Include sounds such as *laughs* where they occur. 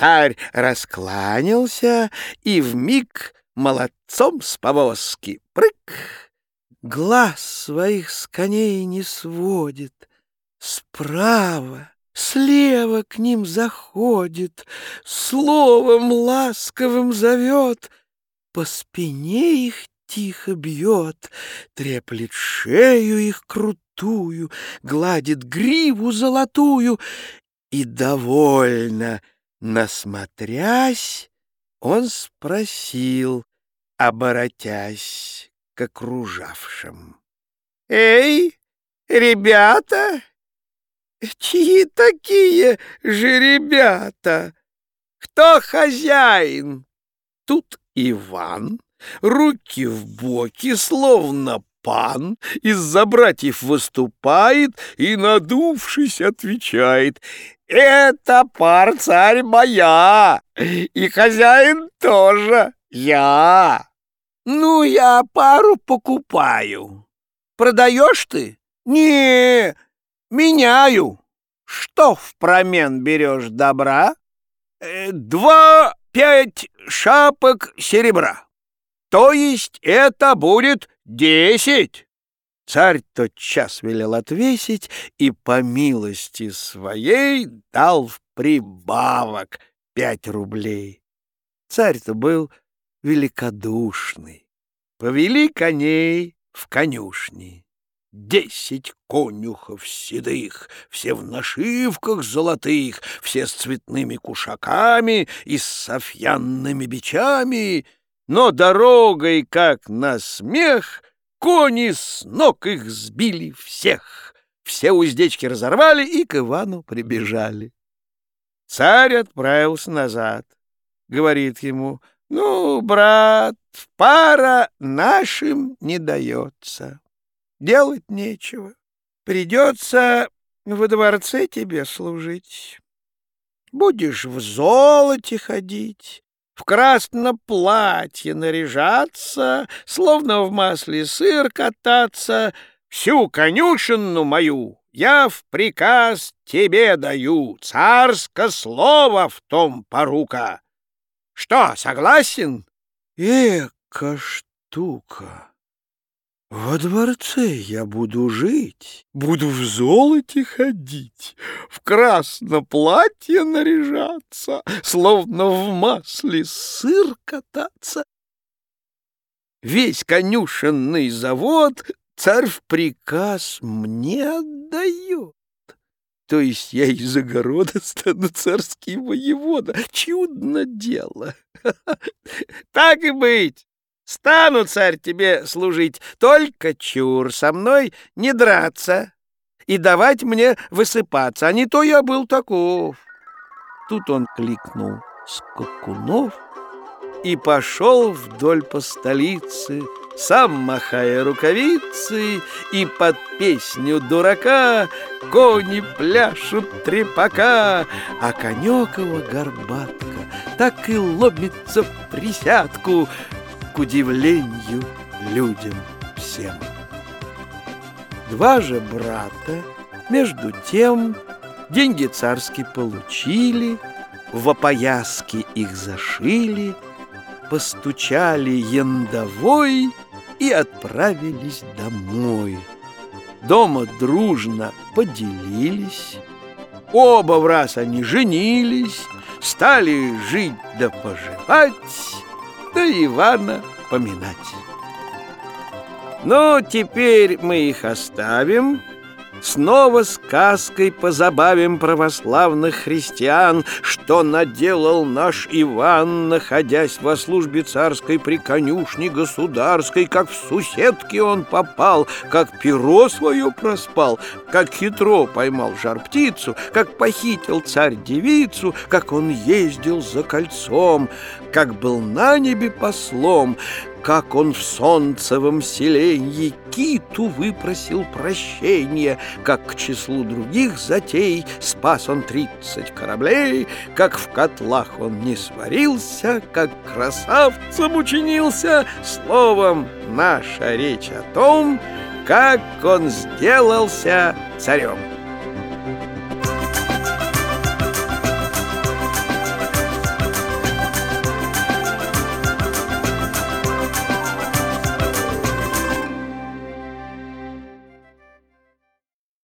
Царь раскланялся и вмиг молодцом с повозки прыг. Глаз своих с коней не сводит, справа, слева к ним заходит, словом ласковым зовет, по спине их тихо бьет, треплет шею их крутую, гладит гриву золотую и довольно Насмотрясь, он спросил, оборотясь к окружавшим. «Эй, ребята, чьи такие же ребята? Кто хозяин?» Тут Иван, руки в боки, словно пан, из-за братьев выступает и, надувшись, отвечает «Это пар царь моя, и хозяин тоже я. Ну, я пару покупаю. Продаешь ты? Не, меняю. Что в промен берешь добра? Э, два пять шапок серебра. То есть это будет десять. Царь тотчас велел отвесить и по милости своей дал в прибавок пять рублей. Царь-то был великодушный. Повели коней в конюшни. Десять конюхов седых, все в нашивках золотых, все с цветными кушаками и с софьянными бичами, но дорогой, как на смех, Кони с ног их сбили всех. Все уздечки разорвали и к Ивану прибежали. Царь отправился назад. Говорит ему, ну, брат, пара нашим не дается. Делать нечего. Придется во дворце тебе служить. Будешь в золоте ходить, в красном платье наряжаться, словно в масле сыр кататься, всю конюшенну мою я в приказ тебе даю, царское слово в том порука. Что, согласен? Эка штука! Во дворце я буду жить, буду в золоте ходить, в красном платье наряжаться, словно в масле сыр кататься. Весь конюшенный завод царь в приказ мне отдает. То есть я из огорода *laughs* стану царский воевода. Чудно дело. *laughs* Так и быть. Стану, царь, тебе служить, только чур со мной не драться и давать мне высыпаться, а не то я был таков. Тут он кликнул скакунов и пошел вдоль по столице, сам махая рукавицы, и под песню дурака кони пляшут трепака, а конек его горбатка так и ломится в присядку, удивлению людям всем. Два же брата, между тем, деньги царские получили, в опояски их зашили, постучали яндовой и отправились домой. Дома дружно поделились, оба в раз они женились, стали жить да поживать, да Ивана поминать. Ну, теперь мы их оставим, Снова сказкой позабавим православных христиан, Что наделал наш Иван, находясь во службе царской при конюшне государской, Как в суседки он попал, как перо свое проспал, Как хитро поймал жар-птицу, как похитил царь-девицу, Как он ездил за кольцом, как был на небе послом, как он в солнцевом селенье киту выпросил прощения, как к числу других затей спас он тридцать кораблей, как в котлах он не сварился, как красавцем учинился, словом, наша речь о том, как он сделался царем.